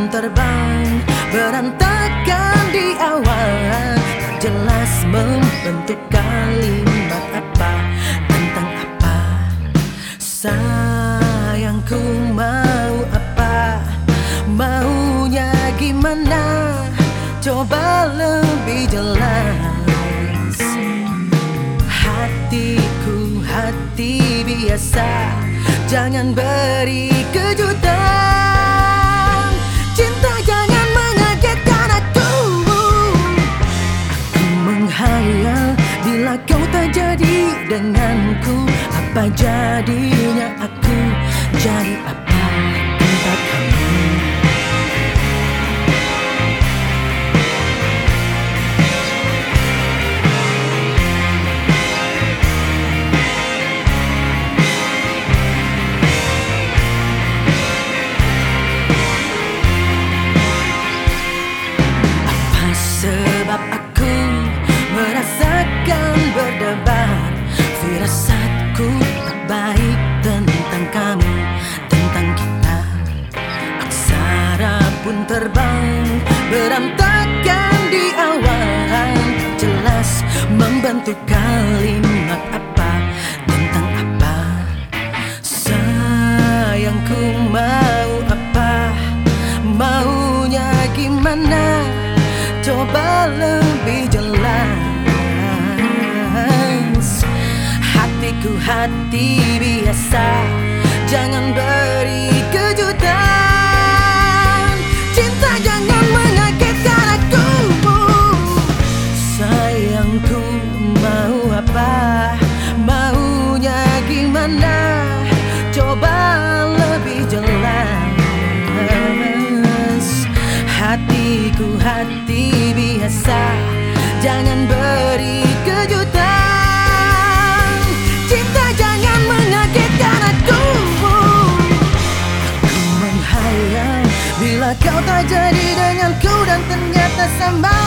pun terbang Berantakan di awal. Jelas membentuk kalimat apa Tentang apa. Sayangku mau apa Maunya gimana? Coba lebih jelas. Hatiku hati biasa Jangan beri kejutan. Denganku? Apa jadinya aku jadi apa Firasatku baik tentang kamu, tentang kita. Aksara pun terbang berantakan di awan. Jelas membentuk kalimat apa tentang apa. Sayangku mau apa Maunya gimana? Coba lebih Hatiku hati biasa Jangan beri kejutan. Cinta jangan mengagetkan aku. Sayangku mau apa? Maunya gimana? Coba lebih jelas. Hatiku hati biasa Jangan beri kejutan kau tak jadi denganku Dan ternyata sama